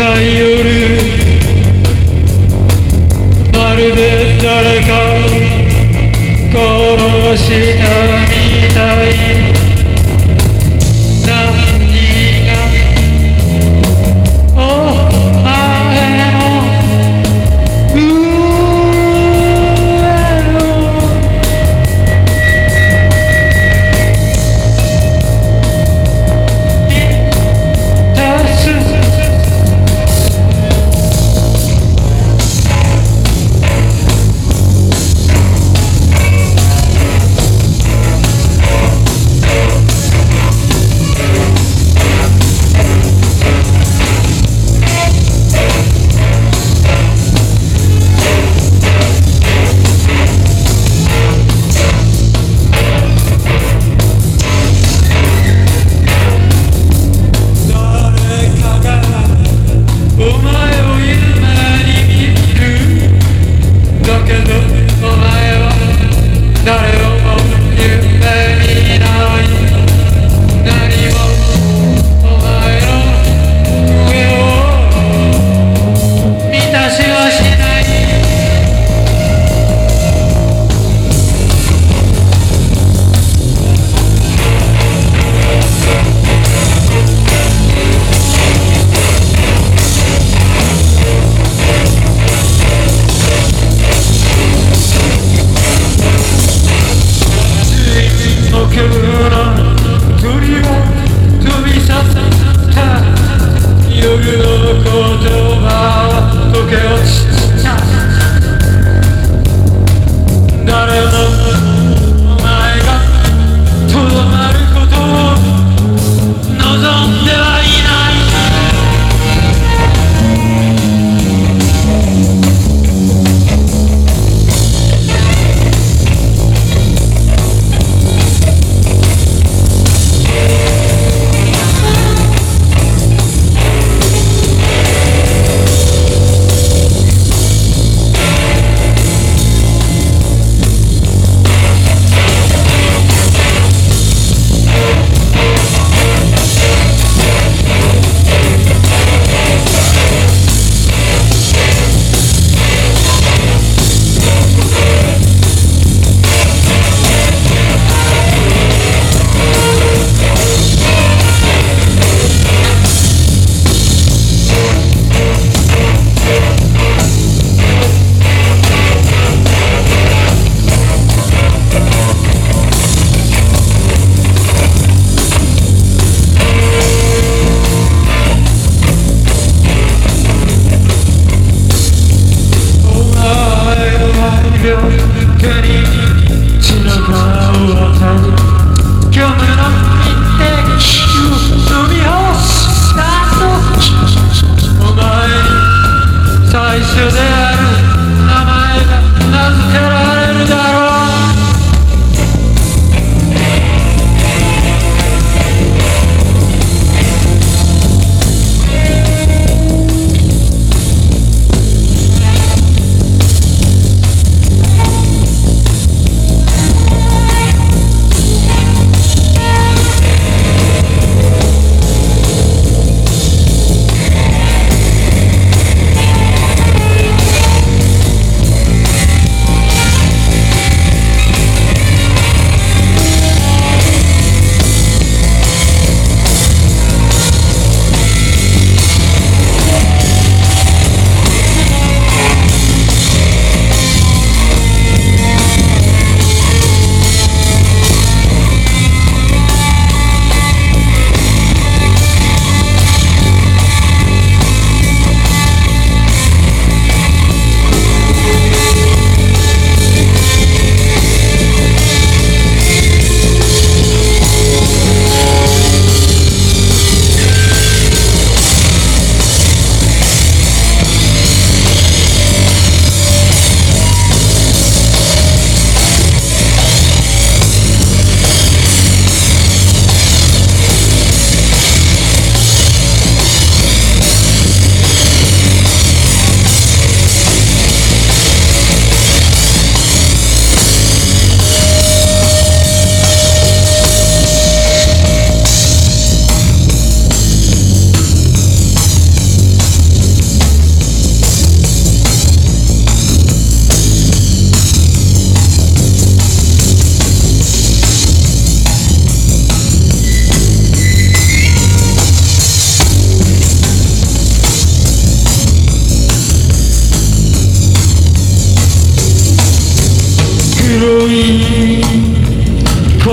い夜。まるで誰か殺したみたい。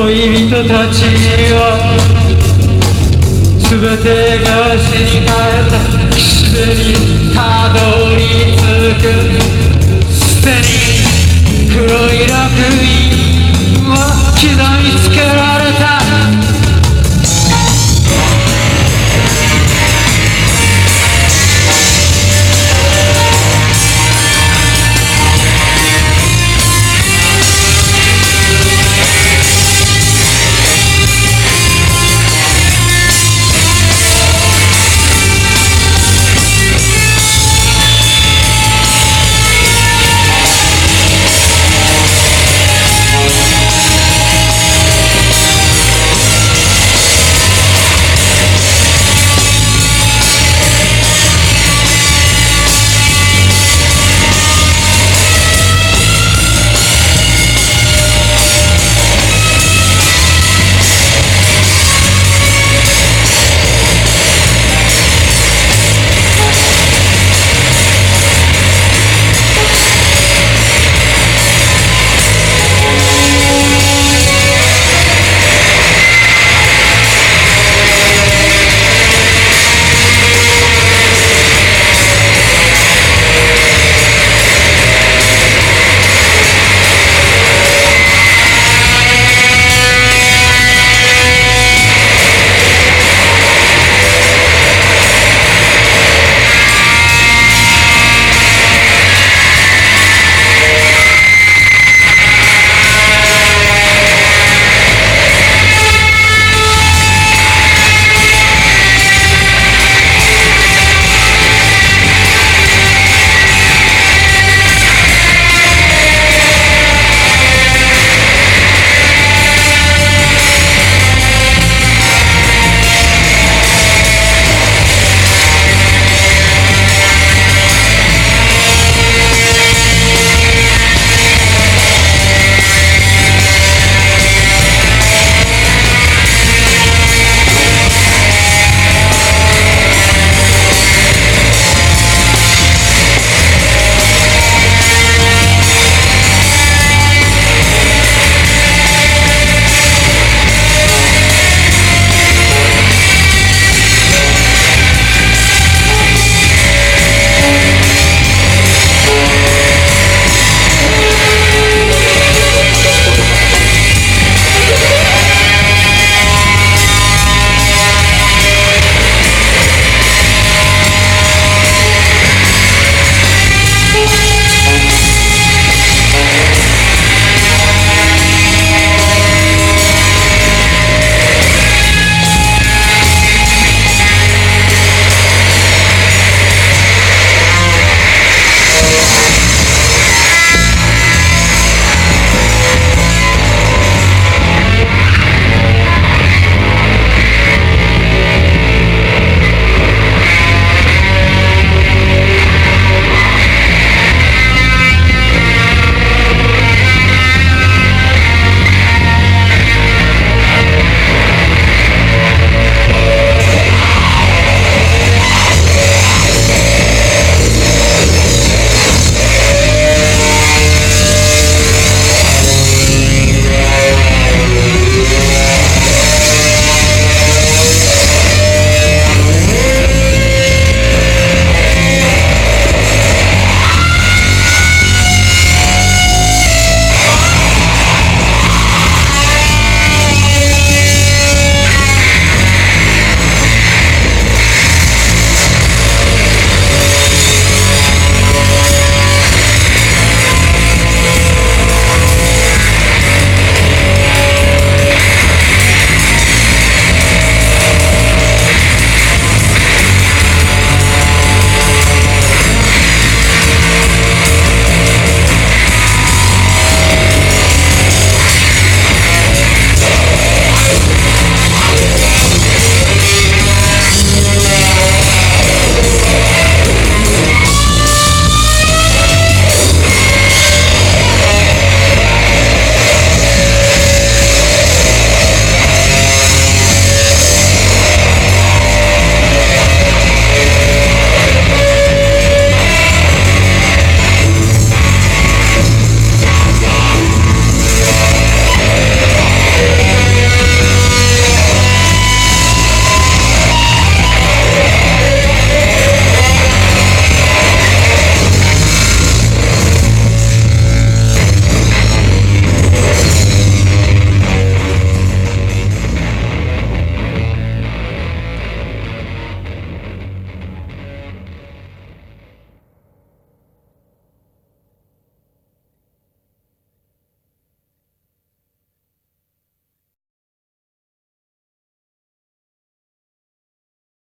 恋人たちは全てが死に帰った。岸辺にたどり着く。すでに黒い楽園は刻みつけられた。